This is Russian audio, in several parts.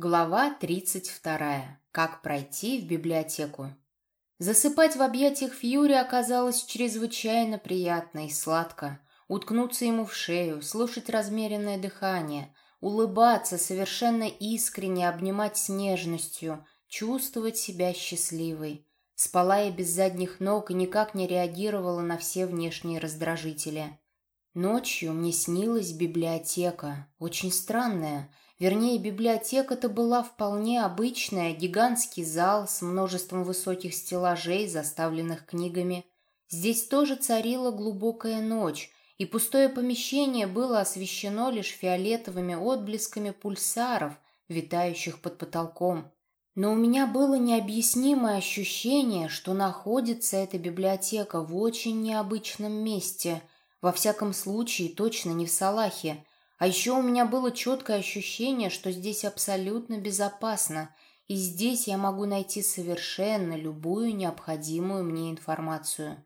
Глава 32. Как пройти в библиотеку. Засыпать в объятиях Фьюри оказалось чрезвычайно приятно и сладко. Уткнуться ему в шею, слушать размеренное дыхание, улыбаться совершенно искренне, обнимать с нежностью, чувствовать себя счастливой. Спала я без задних ног и никак не реагировала на все внешние раздражители. Ночью мне снилась библиотека, очень странная – Вернее, библиотека-то была вполне обычная, гигантский зал с множеством высоких стеллажей, заставленных книгами. Здесь тоже царила глубокая ночь, и пустое помещение было освещено лишь фиолетовыми отблесками пульсаров, витающих под потолком. Но у меня было необъяснимое ощущение, что находится эта библиотека в очень необычном месте, во всяком случае точно не в Салахе, а еще у меня было четкое ощущение, что здесь абсолютно безопасно, и здесь я могу найти совершенно любую необходимую мне информацию.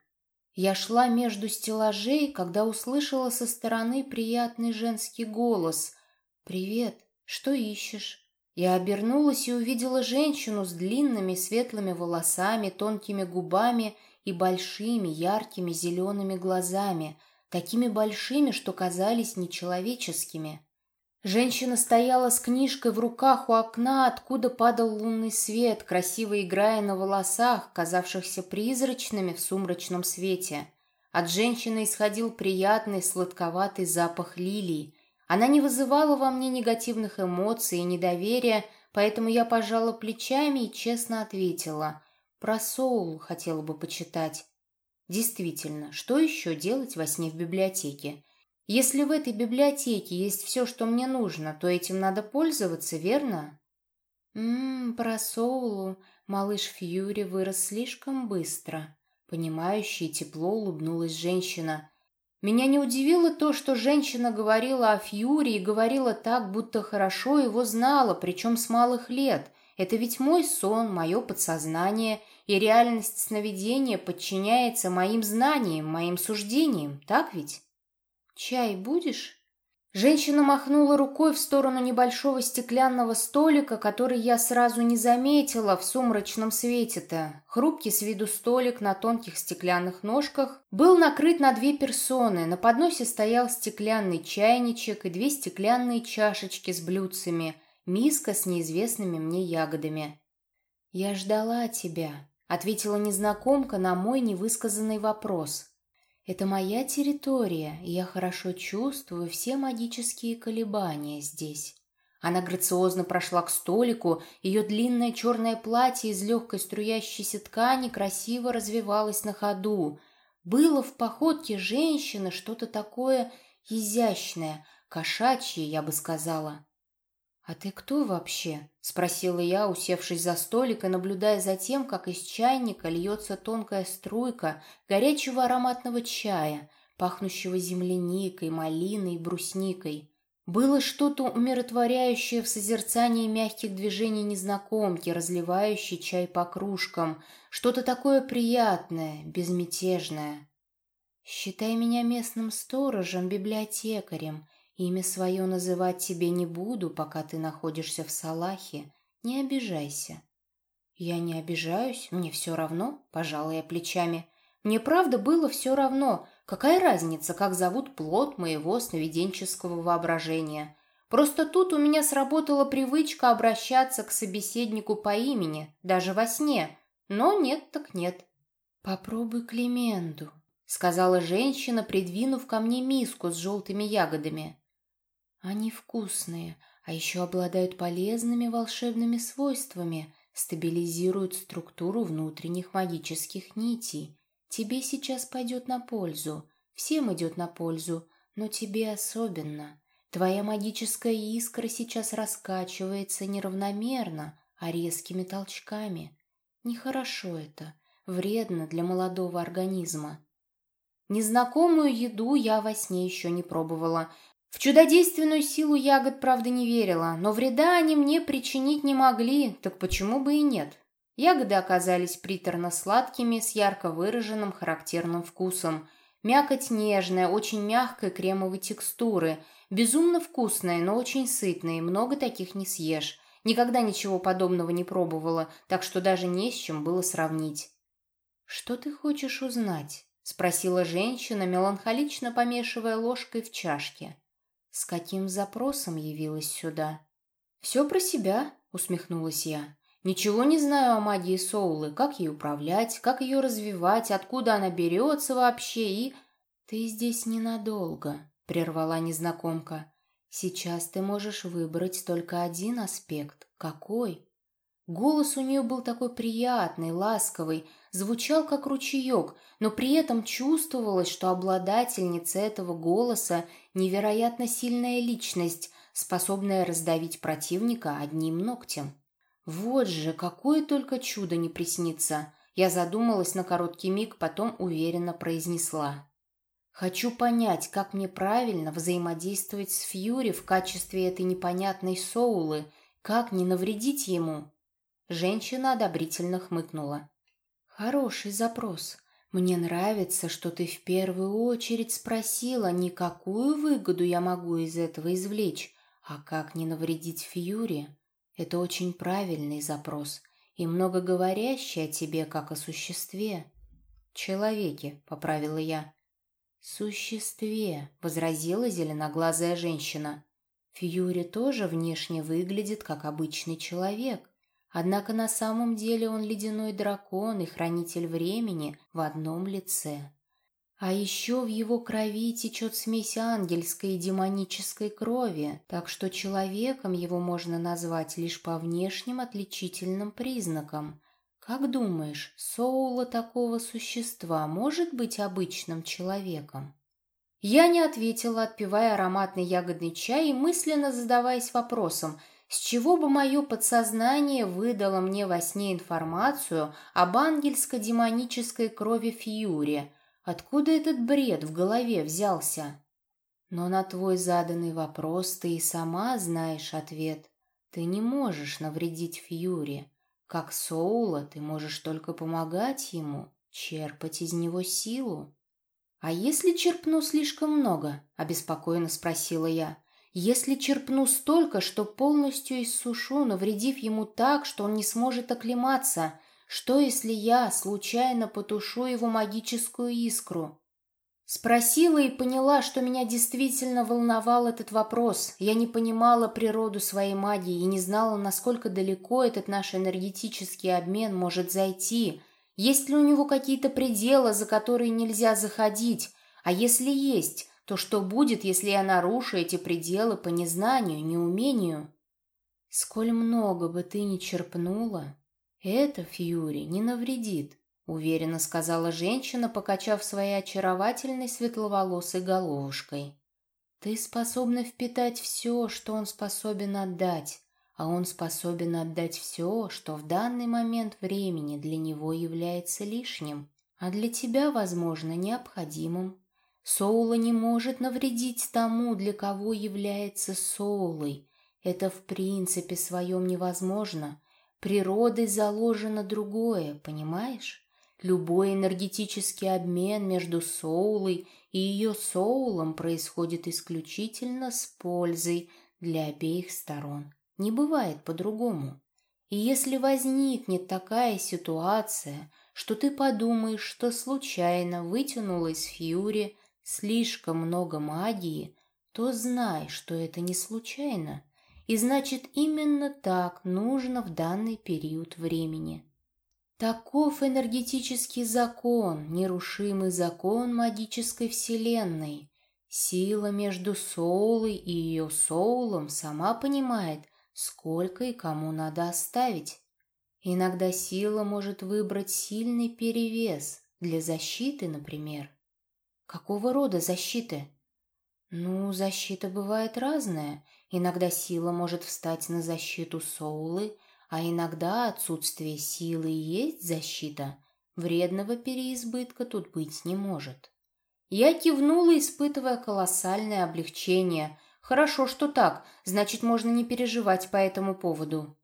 Я шла между стеллажей, когда услышала со стороны приятный женский голос. «Привет, что ищешь?» Я обернулась и увидела женщину с длинными светлыми волосами, тонкими губами и большими яркими зелеными глазами – такими большими, что казались нечеловеческими. Женщина стояла с книжкой в руках у окна, откуда падал лунный свет, красиво играя на волосах, казавшихся призрачными в сумрачном свете. От женщины исходил приятный сладковатый запах лилий. Она не вызывала во мне негативных эмоций и недоверия, поэтому я пожала плечами и честно ответила. Про Соул хотела бы почитать. Действительно, что еще делать во сне в библиотеке? Если в этой библиотеке есть все, что мне нужно, то этим надо пользоваться, верно? Ммм, про Соулу малыш Фьюри вырос слишком быстро. Понимающая тепло улыбнулась женщина. Меня не удивило то, что женщина говорила о Фьюри и говорила так, будто хорошо его знала, причем с малых лет. Это ведь мой сон, мое подсознание — и реальность сновидения подчиняется моим знаниям, моим суждениям, так ведь? «Чай будешь?» Женщина махнула рукой в сторону небольшого стеклянного столика, который я сразу не заметила в сумрачном свете-то. Хрупкий с виду столик на тонких стеклянных ножках был накрыт на две персоны. На подносе стоял стеклянный чайничек и две стеклянные чашечки с блюдцами, миска с неизвестными мне ягодами. «Я ждала тебя», ответила незнакомка на мой невысказанный вопрос. «Это моя территория, и я хорошо чувствую все магические колебания здесь». Она грациозно прошла к столику, ее длинное черное платье из легкой струящейся ткани красиво развивалось на ходу. Было в походке женщины что-то такое изящное, кошачье, я бы сказала. «А ты кто вообще?» — спросила я, усевшись за столик и наблюдая за тем, как из чайника льется тонкая струйка горячего ароматного чая, пахнущего земляникой, малиной и брусникой. Было что-то умиротворяющее в созерцании мягких движений незнакомки, разливающей чай по кружкам, что-то такое приятное, безмятежное. «Считай меня местным сторожем, библиотекарем», Имя свое называть тебе не буду, пока ты находишься в Салахе. Не обижайся». «Я не обижаюсь, мне все равно», — пожала я плечами. «Мне правда было все равно. Какая разница, как зовут плод моего сновиденческого воображения? Просто тут у меня сработала привычка обращаться к собеседнику по имени, даже во сне. Но нет так нет». «Попробуй Клеменду», — сказала женщина, придвинув ко мне миску с желтыми ягодами. Они вкусные, а еще обладают полезными волшебными свойствами, стабилизируют структуру внутренних магических нитей. Тебе сейчас пойдет на пользу, всем идет на пользу, но тебе особенно. Твоя магическая искра сейчас раскачивается неравномерно, а резкими толчками. Нехорошо это, вредно для молодого организма. Незнакомую еду я во сне еще не пробовала, в чудодейственную силу ягод, правда, не верила, но вреда они мне причинить не могли, так почему бы и нет? Ягоды оказались приторно-сладкими, с ярко выраженным характерным вкусом. Мякоть нежная, очень мягкой кремовой текстуры, безумно вкусная, но очень сытная, много таких не съешь. Никогда ничего подобного не пробовала, так что даже не с чем было сравнить. «Что ты хочешь узнать?» — спросила женщина, меланхолично помешивая ложкой в чашке. «С каким запросом явилась сюда?» «Все про себя», — усмехнулась я. «Ничего не знаю о магии Соулы, как ей управлять, как ее развивать, откуда она берется вообще и...» «Ты здесь ненадолго», — прервала незнакомка. «Сейчас ты можешь выбрать только один аспект. Какой?» Голос у нее был такой приятный, ласковый, звучал как ручеек, но при этом чувствовалось, что обладательница этого голоса – невероятно сильная личность, способная раздавить противника одним ногтем. Вот же, какое только чудо не приснится. Я задумалась на короткий миг, потом уверенно произнесла. Хочу понять, как мне правильно взаимодействовать с Фьюри в качестве этой непонятной соулы, как не навредить ему. Женщина одобрительно хмыкнула. Хороший запрос. Мне нравится, что ты в первую очередь спросила, не какую выгоду я могу из этого извлечь, а как не навредить Фьюри? Это очень правильный запрос и многоговорящий о тебе как о существе. Человеке, поправила я. Существе, возразила зеленоглазая женщина. Фьюри тоже внешне выглядит как обычный человек. Однако на самом деле он ледяной дракон и хранитель времени в одном лице. А еще в его крови течет смесь ангельской и демонической крови, так что человеком его можно назвать лишь по внешним отличительным признакам. Как думаешь, Соула такого существа может быть обычным человеком? Я не ответила, отпивая ароматный ягодный чай и мысленно задаваясь вопросом, с чего бы мое подсознание выдало мне во сне информацию об ангельско-демонической крови Фьюри – Откуда этот бред в голове взялся? Но на твой заданный вопрос ты и сама знаешь ответ. Ты не можешь навредить Фьюри. Как Соула ты можешь только помогать ему, черпать из него силу. «А если черпну слишком много?» – обеспокоенно спросила я. «Если черпну столько, что полностью иссушу, навредив ему так, что он не сможет оклематься, что, если я случайно потушу его магическую искру? Спросила и поняла, что меня действительно волновал этот вопрос. Я не понимала природу своей магии и не знала, насколько далеко этот наш энергетический обмен может зайти. Есть ли у него какие-то пределы, за которые нельзя заходить? А если есть, то что будет, если я нарушу эти пределы по незнанию, неумению? Сколь много бы ты ни черпнула, «Это, Фьюри, не навредит», — уверенно сказала женщина, покачав своей очаровательной светловолосой головушкой. «Ты способна впитать все, что он способен отдать, а он способен отдать все, что в данный момент времени для него является лишним, а для тебя, возможно, необходимым. Соула не может навредить тому, для кого является соулой. Это в принципе своем невозможно, Природой заложено другое, понимаешь? Любой энергетический обмен между соулой и ее соулом происходит исключительно с пользой для обеих сторон. Не бывает по-другому. И если возникнет такая ситуация, что ты подумаешь, что случайно вытянула из Фьюри слишком много магии, то знай, что это не случайно, и значит, именно так нужно в данный период времени. Таков энергетический закон, нерушимый закон магической вселенной. Сила между Соулой и ее Соулом сама понимает, сколько и кому надо оставить. Иногда сила может выбрать сильный перевес, для защиты, например. Какого рода защиты? Ну, защита бывает разная, Иногда сила может встать на защиту Соулы, а иногда отсутствие силы и есть защита. Вредного переизбытка тут быть не может. Я кивнула, испытывая колоссальное облегчение. Хорошо, что так, значит, можно не переживать по этому поводу.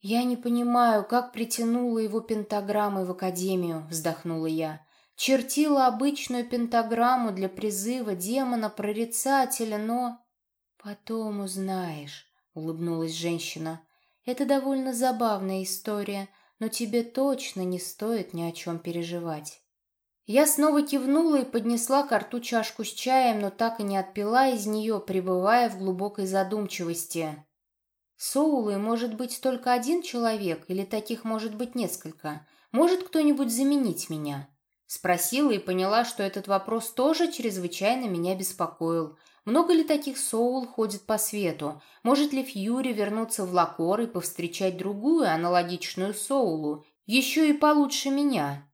«Я не понимаю, как притянула его пентаграммой в академию», — вздохнула я. «Чертила обычную пентаграмму для призыва демона-прорицателя, но...» «Потом узнаешь», — улыбнулась женщина. Это довольно забавная история, но тебе точно не стоит ни о чем переживать». Я снова кивнула и поднесла к рту чашку с чаем, но так и не отпила из нее, пребывая в глубокой задумчивости. Соулы может быть только один человек или таких может быть несколько? Может кто-нибудь заменить меня? Спросила и поняла, что этот вопрос тоже чрезвычайно меня беспокоил. Много ли таких Соул ходит по свету? Может ли Фьюри вернуться в Лакор и повстречать другую аналогичную Соулу, еще и получше меня?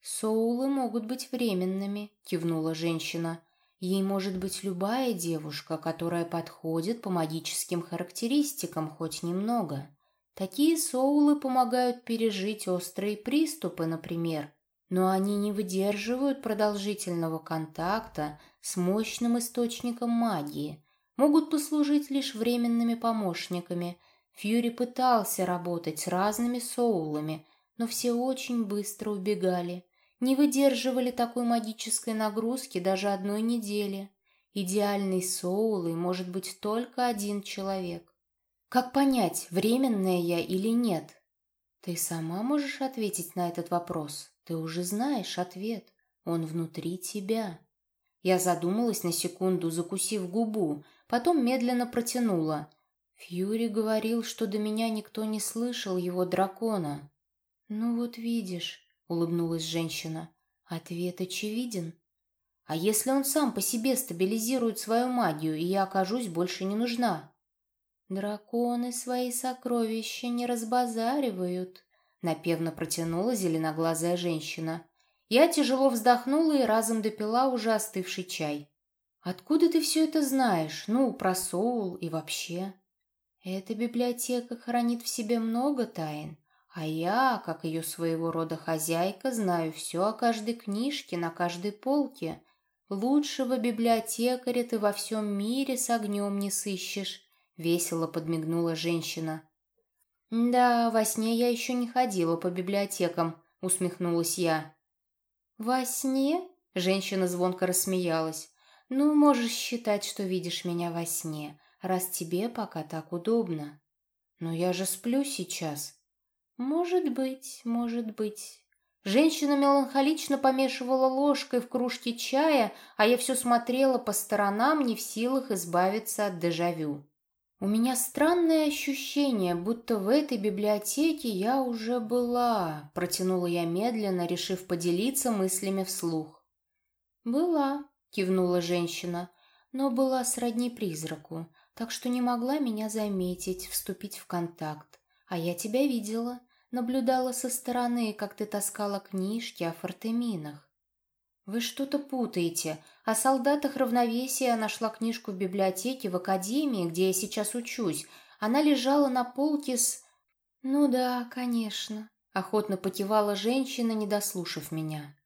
«Соулы могут быть временными», — кивнула женщина. «Ей может быть любая девушка, которая подходит по магическим характеристикам хоть немного. Такие соулы помогают пережить острые приступы, например, но они не выдерживают продолжительного контакта с мощным источником магии, могут послужить лишь временными помощниками. Фьюри пытался работать с разными соулами, но все очень быстро убегали не выдерживали такой магической нагрузки даже одной недели. Идеальной соулой может быть только один человек. Как понять, временная я или нет? Ты сама можешь ответить на этот вопрос. Ты уже знаешь ответ. Он внутри тебя. Я задумалась на секунду, закусив губу, потом медленно протянула. Фьюри говорил, что до меня никто не слышал его дракона. Ну вот видишь, улыбнулась женщина. Ответ очевиден. А если он сам по себе стабилизирует свою магию, и я окажусь больше не нужна? Драконы свои сокровища не разбазаривают, напевно протянула зеленоглазая женщина. Я тяжело вздохнула и разом допила уже остывший чай. «Откуда ты все это знаешь? Ну, про Соул и вообще?» «Эта библиотека хранит в себе много тайн. А я, как ее своего рода хозяйка, знаю все о каждой книжке на каждой полке. Лучшего библиотекаря ты во всем мире с огнем не сыщешь», — весело подмигнула женщина. «Да, во сне я еще не ходила по библиотекам», — усмехнулась я. «Во сне?» — женщина звонко рассмеялась. «Ну, можешь считать, что видишь меня во сне, раз тебе пока так удобно». «Но я же сплю сейчас», «Может быть, может быть». Женщина меланхолично помешивала ложкой в кружке чая, а я все смотрела по сторонам, не в силах избавиться от дежавю. У меня странное ощущение, будто в этой библиотеке я уже была, протянула я медленно, решив поделиться мыслями вслух. «Была», — кивнула женщина, — «но была сродни призраку, так что не могла меня заметить, вступить в контакт. А я тебя видела, наблюдала со стороны, как ты таскала книжки о фортеминах. Вы что-то путаете. О солдатах равновесия нашла книжку в библиотеке в академии, где я сейчас учусь. Она лежала на полке с... Ну да, конечно. Охотно покивала женщина, не дослушав меня.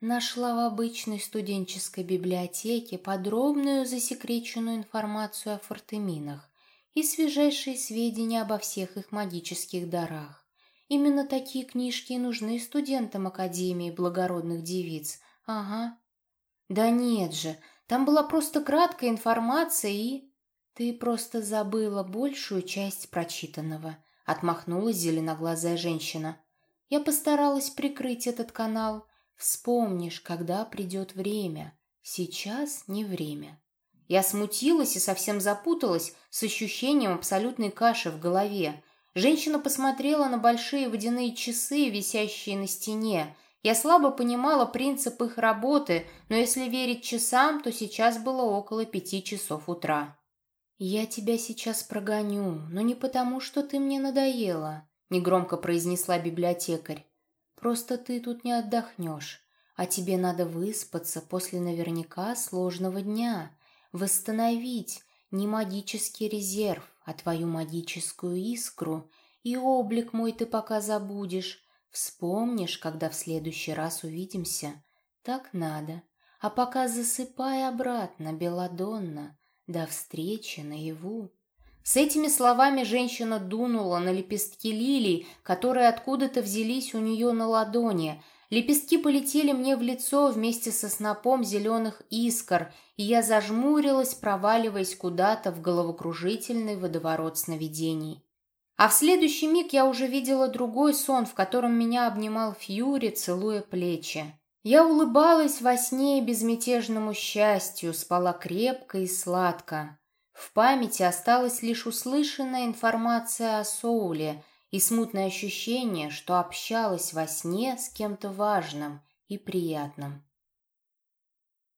Нашла в обычной студенческой библиотеке подробную засекреченную информацию о фортеминах и свежайшие сведения обо всех их магических дарах. Именно такие книжки и нужны студентам Академии благородных девиц. Ага. Да нет же, там была просто краткая информация и... Ты просто забыла большую часть прочитанного, отмахнулась зеленоглазая женщина. Я постаралась прикрыть этот канал. Вспомнишь, когда придет время. Сейчас не время. Я смутилась и совсем запуталась с ощущением абсолютной каши в голове. Женщина посмотрела на большие водяные часы, висящие на стене. Я слабо понимала принцип их работы, но если верить часам, то сейчас было около пяти часов утра. «Я тебя сейчас прогоню, но не потому, что ты мне надоела», — негромко произнесла библиотекарь. «Просто ты тут не отдохнешь, а тебе надо выспаться после наверняка сложного дня, восстановить не магический резерв, а твою магическую искру, и облик мой ты пока забудешь. Вспомнишь, когда в следующий раз увидимся. Так надо. А пока засыпай обратно, Беладонна. До встречи наяву. С этими словами женщина дунула на лепестки лилий, которые откуда-то взялись у нее на ладони – Лепестки полетели мне в лицо вместе со снопом зеленых искр, и я зажмурилась, проваливаясь куда-то в головокружительный водоворот сновидений. А в следующий миг я уже видела другой сон, в котором меня обнимал Фьюри, целуя плечи. Я улыбалась во сне безмятежному счастью, спала крепко и сладко. В памяти осталась лишь услышанная информация о Соуле и смутное ощущение, что общалась во сне с кем-то важным и приятным.